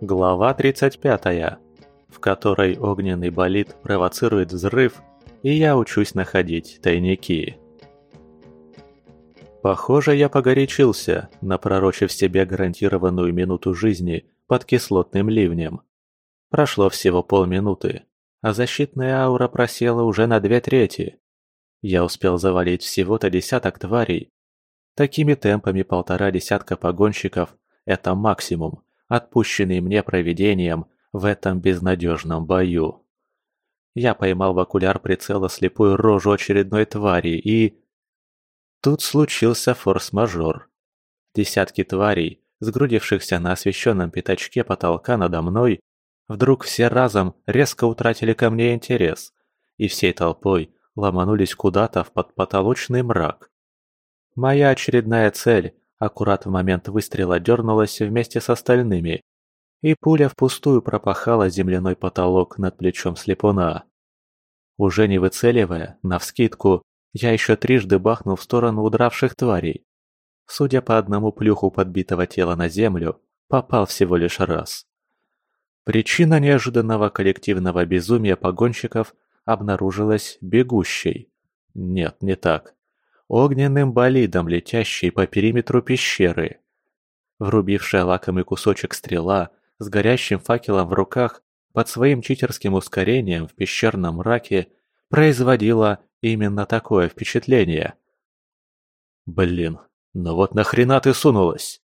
Глава 35, в которой огненный болид провоцирует взрыв, и я учусь находить тайники. Похоже, я погорячился, напророчив себе гарантированную минуту жизни под кислотным ливнем. Прошло всего полминуты, а защитная аура просела уже на две трети. Я успел завалить всего-то десяток тварей. Такими темпами полтора десятка погонщиков – это максимум, отпущенный мне провидением в этом безнадежном бою. Я поймал в окуляр прицела слепую рожу очередной твари и... Тут случился форс-мажор. Десятки тварей, сгрудившихся на освещенном пятачке потолка надо мной, вдруг все разом резко утратили ко мне интерес и всей толпой ломанулись куда-то в подпотолочный мрак. Моя очередная цель аккурат в момент выстрела дернулась вместе с остальными, и пуля впустую пропахала земляной потолок над плечом слепуна. Уже не выцеливая, навскидку, я еще трижды бахнул в сторону удравших тварей. Судя по одному плюху подбитого тела на землю, попал всего лишь раз. Причина неожиданного коллективного безумия погонщиков обнаружилась бегущей. Нет, не так огненным болидом, летящей по периметру пещеры. Врубившая лакомый кусочек стрела с горящим факелом в руках под своим читерским ускорением в пещерном мраке производила именно такое впечатление. «Блин, ну вот нахрена ты сунулась?»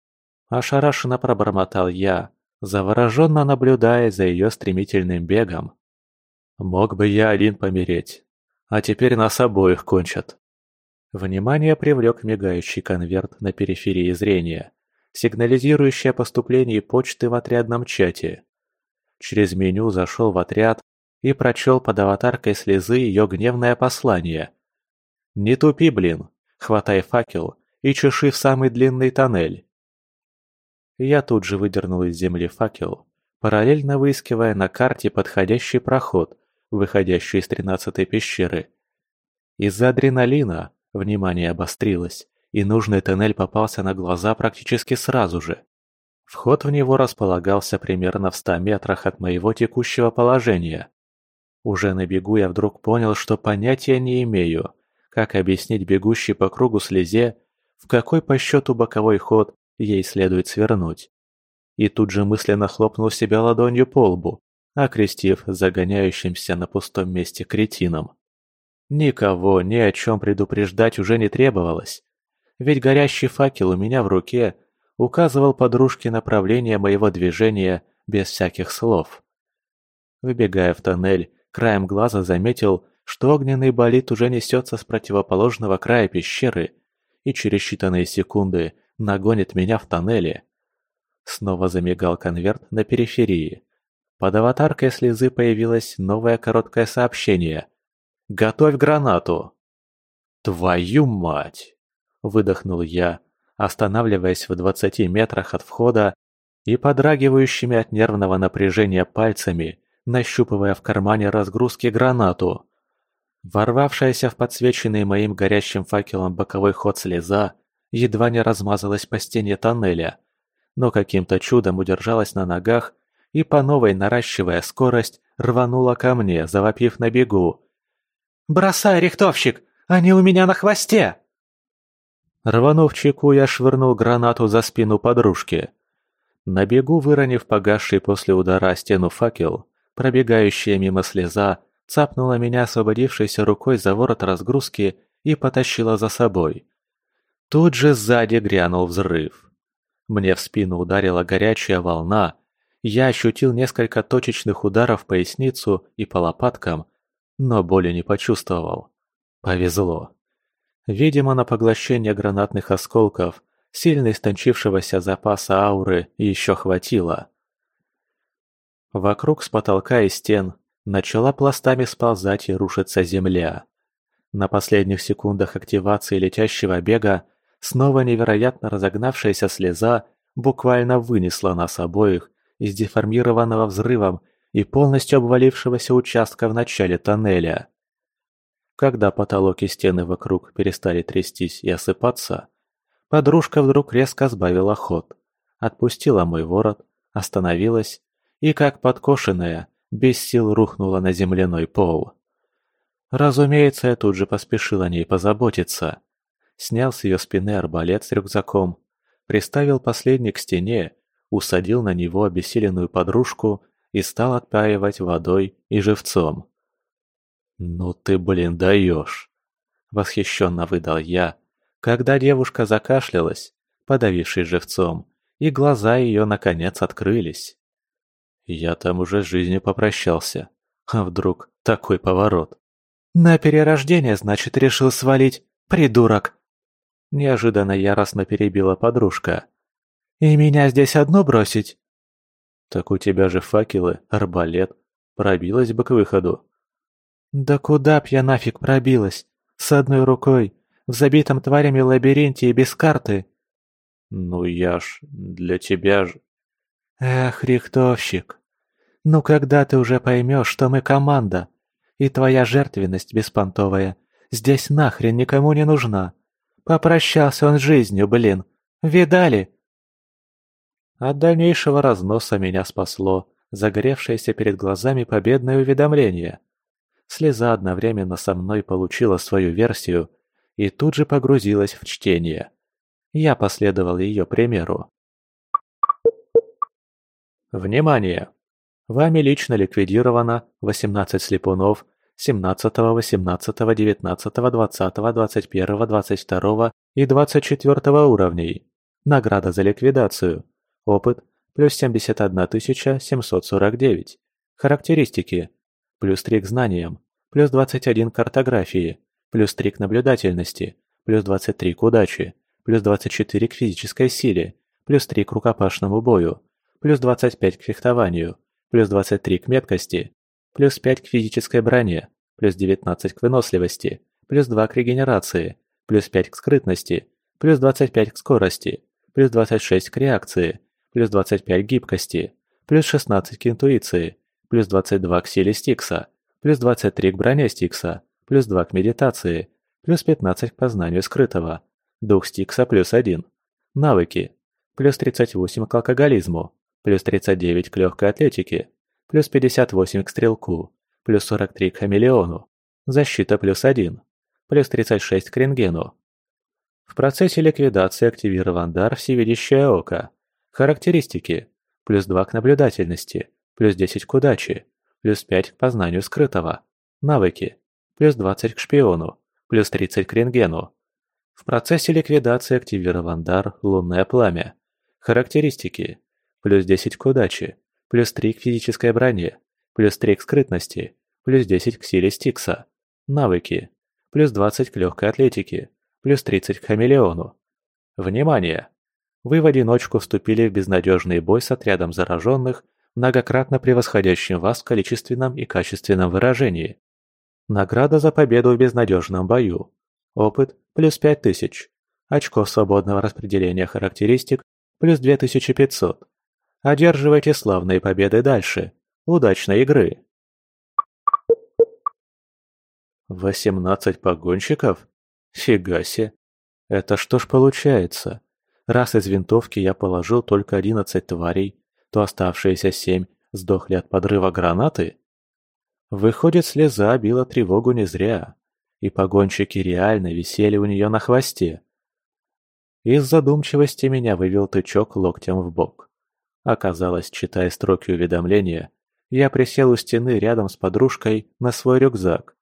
Ошарашенно пробормотал я, завороженно наблюдая за ее стремительным бегом. «Мог бы я один помереть, а теперь нас обоих кончат». Внимание привлек мигающий конверт на периферии зрения, сигнализирующий о поступлении почты в отрядном чате. Через меню зашел в отряд и прочел под аватаркой слезы ее гневное послание. «Не тупи, блин! Хватай факел и чеши в самый длинный тоннель!» Я тут же выдернул из земли факел, параллельно выискивая на карте подходящий проход, выходящий из тринадцатой пещеры. Из-за адреналина Внимание обострилось, и нужный тоннель попался на глаза практически сразу же. Вход в него располагался примерно в ста метрах от моего текущего положения. Уже на бегу я вдруг понял, что понятия не имею, как объяснить бегущей по кругу слезе, в какой по счету боковой ход ей следует свернуть. И тут же мысленно хлопнул себя ладонью по лбу, окрестив загоняющимся на пустом месте кретином. Никого ни о чем предупреждать уже не требовалось, ведь горящий факел у меня в руке указывал подружке направление моего движения без всяких слов. Выбегая в тоннель, краем глаза заметил, что огненный болид уже несется с противоположного края пещеры и через считанные секунды нагонит меня в тоннеле. Снова замигал конверт на периферии. Под аватаркой слезы появилось новое короткое сообщение – Готовь гранату!» «Твою мать!» – выдохнул я, останавливаясь в двадцати метрах от входа и подрагивающими от нервного напряжения пальцами, нащупывая в кармане разгрузки гранату. Ворвавшаяся в подсвеченный моим горящим факелом боковой ход слеза едва не размазалась по стене тоннеля, но каким-то чудом удержалась на ногах и по новой наращивая скорость рванула ко мне, завопив на бегу. «Бросай, рихтовщик! Они у меня на хвосте!» Рванув чеку, я швырнул гранату за спину подружки. На бегу, выронив погасший после удара стену факел, пробегающая мимо слеза, цапнула меня освободившейся рукой за ворот разгрузки и потащила за собой. Тут же сзади грянул взрыв. Мне в спину ударила горячая волна, я ощутил несколько точечных ударов в поясницу и по лопаткам, но боли не почувствовал. Повезло. Видимо, на поглощение гранатных осколков сильно истончившегося запаса ауры еще хватило. Вокруг с потолка и стен начала пластами сползать и рушиться земля. На последних секундах активации летящего бега снова невероятно разогнавшаяся слеза буквально вынесла нас обоих из деформированного взрывом и полностью обвалившегося участка в начале тоннеля. Когда потолок и стены вокруг перестали трястись и осыпаться, подружка вдруг резко сбавила ход, отпустила мой ворот, остановилась и, как подкошенная, без сил рухнула на земляной пол. Разумеется, я тут же поспешил о ней позаботиться. Снял с ее спины арбалет с рюкзаком, приставил последний к стене, усадил на него обессиленную подружку и стал отпаивать водой и живцом. «Ну ты, блин, даешь!» – восхищенно выдал я, когда девушка закашлялась, подавившись живцом, и глаза ее наконец открылись. Я там уже с жизнью попрощался, а вдруг такой поворот? «На перерождение, значит, решил свалить, придурок!» Неожиданно яростно перебила подружка. «И меня здесь одну бросить?» «Так у тебя же факелы, арбалет. Пробилась бы к выходу». «Да куда б я нафиг пробилась? С одной рукой, в забитом тварями лабиринте и без карты». «Ну я ж... для тебя ж...» «Эх, рихтовщик, ну когда ты уже поймешь, что мы команда, и твоя жертвенность беспонтовая здесь нахрен никому не нужна. Попрощался он с жизнью, блин. Видали? От дальнейшего разноса меня спасло загоревшееся перед глазами победное уведомление. Слеза одновременно со мной получила свою версию и тут же погрузилась в чтение. Я последовал ее примеру. Внимание! Вами лично ликвидировано 18 слепунов 17, 18, 19, 20, 21, 22 и 24 уровней. Награда за ликвидацию. Опыт – плюс 71 749. Характеристики. Плюс 3 к знаниям. Плюс 21 к картографии. Плюс 3 к наблюдательности. Плюс 23 к удаче. Плюс 24 к физической силе. Плюс 3 к рукопашному бою. Плюс 25 к фехтованию плюс 23 к меткости, плюс 5 к физической броне, плюс 19 к выносливости, плюс 2 к регенерации, плюс 5 к скрытности, плюс 25 к скорости, плюс 26 к реакции, плюс 25 к гибкости, плюс 16 к интуиции, плюс 22 к силе Стикса, плюс 23 к броне Стикса, плюс 2 к медитации, плюс 15 к познанию скрытого, дух Стикса плюс 1. Навыки. Плюс 38 к алкоголизму, плюс 39 к легкой атлетике, плюс 58 к стрелку, плюс 43 к хамелеону, защита плюс 1, плюс 36 к рентгену. В процессе ликвидации активирован дар «Всевидящее око». Характеристики. Плюс 2 к наблюдательности, плюс 10 к удаче, плюс 5 к познанию скрытого. Навыки. Плюс 20 к шпиону, плюс 30 к рентгену. В процессе ликвидации активирован дар «Лунное пламя». Характеристики плюс 10 к удаче, плюс 3 к физической броне, плюс 3 к скрытности, плюс 10 к силе Стикса. Навыки. Плюс 20 к легкой атлетике, плюс 30 к хамелеону. Внимание! Вы в одиночку вступили в безнадежный бой с отрядом зараженных, многократно превосходящим вас в количественном и качественном выражении. Награда за победу в безнадежном бою. Опыт – плюс 5000. Очков свободного распределения характеристик – плюс 2500. Одерживайте славные победы дальше. Удачной игры! Восемнадцать погонщиков? Фига себе! Это что ж получается? Раз из винтовки я положил только одиннадцать тварей, то оставшиеся семь сдохли от подрыва гранаты? Выходит, слеза била тревогу не зря, и погонщики реально висели у нее на хвосте. Из задумчивости меня вывел тычок локтем в бок. Оказалось, читая строки уведомления, я присел у стены рядом с подружкой на свой рюкзак.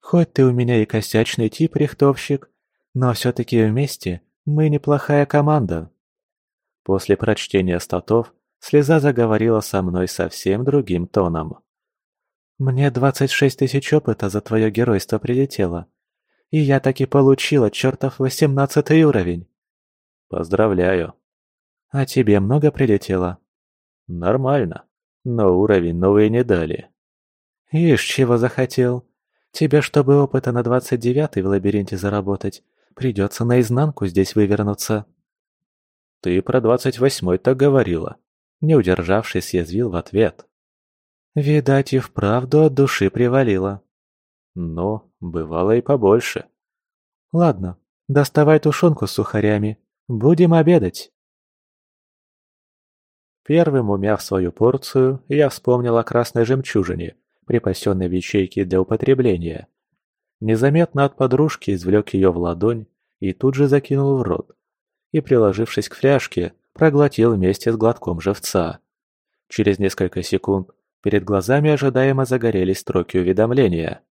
«Хоть ты у меня и косячный тип, рихтовщик, но все-таки вместе мы неплохая команда». После прочтения статов слеза заговорила со мной совсем другим тоном. «Мне двадцать шесть тысяч опыта за твое геройство прилетело, и я таки получила чертов восемнадцатый уровень». «Поздравляю», а тебе много прилетело? Нормально. Но уровень новый не дали. Ишь, чего захотел. Тебе, чтобы опыта на двадцать девятый в лабиринте заработать, придется наизнанку здесь вывернуться. Ты про двадцать восьмой так говорила. Не удержавшись, съязвил в ответ. Видать, и вправду от души привалило. Но бывало и побольше. Ладно, доставай тушенку с сухарями. Будем обедать. Первым умяв свою порцию, я вспомнил о красной жемчужине, припасенной в ячейке для употребления. Незаметно от подружки извлек ее в ладонь и тут же закинул в рот. И, приложившись к фляжке, проглотил вместе с глотком живца. Через несколько секунд перед глазами ожидаемо загорелись строки уведомления.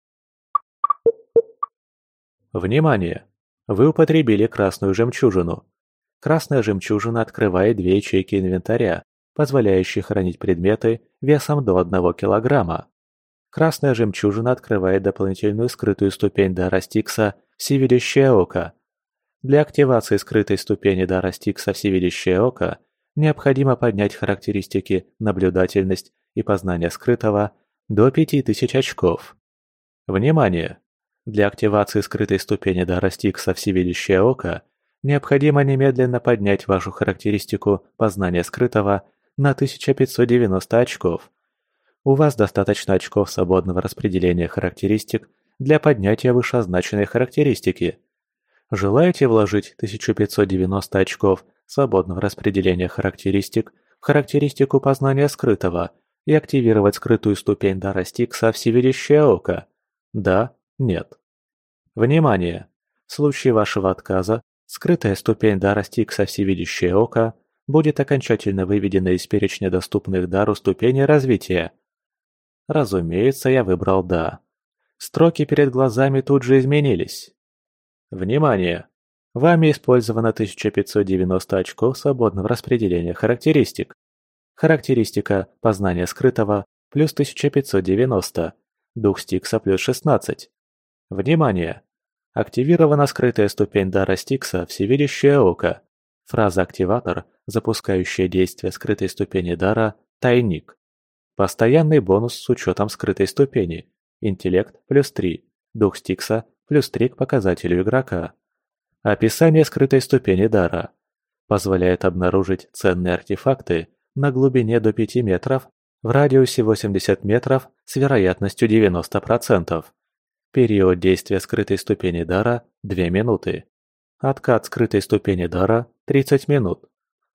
Внимание! Вы употребили красную жемчужину. Красная жемчужина открывает две ячейки инвентаря, позволяющие хранить предметы весом до 1 килограмма. Красная жемчужина открывает дополнительную скрытую ступень дара Стикса «Всевидящее око». Для активации скрытой ступени дара Стикса «Всевидящее око» необходимо поднять характеристики «Наблюдательность» и «Познание скрытого» до 5000 очков. Внимание! Для активации скрытой ступени дара Стикса «Всевидящее око» необходимо немедленно поднять вашу характеристику «Познание скрытого» на 1590 очков. У вас достаточно очков свободного распределения характеристик для поднятия вышеозначенной характеристики. Желаете вложить 1590 очков свободного распределения характеристик в характеристику познания скрытого и активировать скрытую ступень дара Стикса «Всевидящее око»? Да? Нет? Внимание! В случае вашего отказа скрытая ступень дара Стикса «Всевидящее око» будет окончательно выведена из перечня доступных дару ступеней развития. Разумеется, я выбрал «да». Строки перед глазами тут же изменились. Внимание! Вами использовано 1590 очков свободного распределения характеристик. Характеристика «Познание скрытого» плюс 1590, дух Стикса плюс 16. Внимание! Активирована скрытая ступень дара Стикса «Всевидящее око». Фраза «Активатор», запускающая действие скрытой ступени дара «Тайник». Постоянный бонус с учетом скрытой ступени. Интеллект плюс 3. Дух Стикса плюс 3 к показателю игрока. Описание скрытой ступени дара. Позволяет обнаружить ценные артефакты на глубине до 5 метров в радиусе 80 метров с вероятностью 90%. Период действия скрытой ступени дара – 2 минуты. Откат скрытой ступени дара – 30 минут.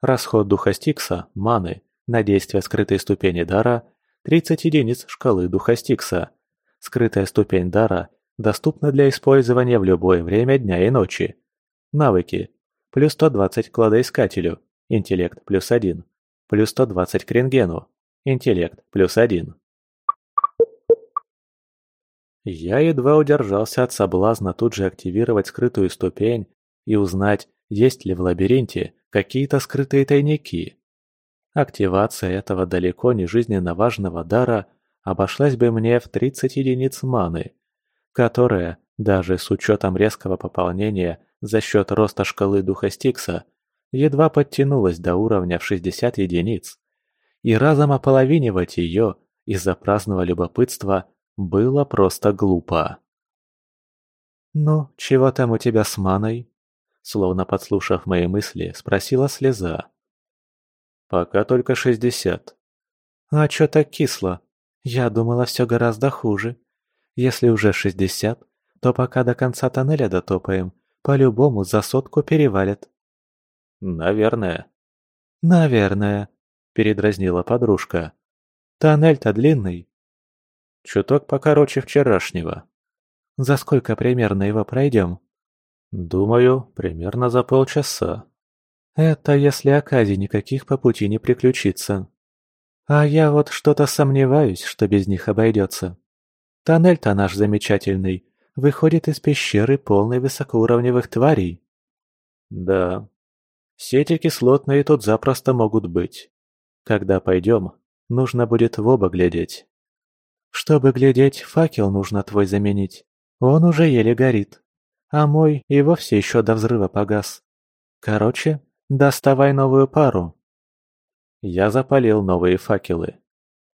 Расход духа Стикса, маны, на действие скрытой ступени дара – 30 единиц шкалы духа Стикса. Скрытая ступень дара доступна для использования в любое время дня и ночи. Навыки. Плюс 120 к кладоискателю. Интеллект плюс 1. Плюс 120 к рентгену. Интеллект плюс 1. Я едва удержался от соблазна тут же активировать скрытую ступень и узнать, есть ли в лабиринте какие-то скрытые тайники. Активация этого далеко не жизненно важного дара обошлась бы мне в 30 единиц маны, которая, даже с учетом резкого пополнения за счет роста шкалы духа Стикса, едва подтянулась до уровня в 60 единиц. И разом ополовинивать ее из-за праздного любопытства было просто глупо. «Ну, чего там у тебя с маной?» Словно подслушав мои мысли, спросила слеза. «Пока только шестьдесят». «А чё так кисло? Я думала, все гораздо хуже. Если уже шестьдесят, то пока до конца тоннеля дотопаем, по-любому за сотку перевалят». «Наверное». «Наверное», — передразнила подружка. «Тоннель-то длинный, Чуток покороче вчерашнего. За сколько примерно его пройдем? Думаю, примерно за полчаса. Это если оказе никаких по пути не приключится. А я вот что-то сомневаюсь, что без них обойдется. Тоннель-то наш замечательный, выходит из пещеры полной высокоуровневых тварей. Да. Сети кислотные тут запросто могут быть. Когда пойдем, нужно будет в оба глядеть. Чтобы глядеть, факел нужно твой заменить. Он уже еле горит. А мой и вовсе еще до взрыва погас. Короче, доставай новую пару. Я запалил новые факелы.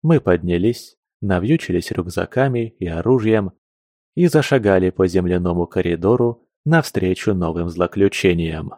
Мы поднялись, навьючились рюкзаками и оружием и зашагали по земляному коридору навстречу новым злоключениям.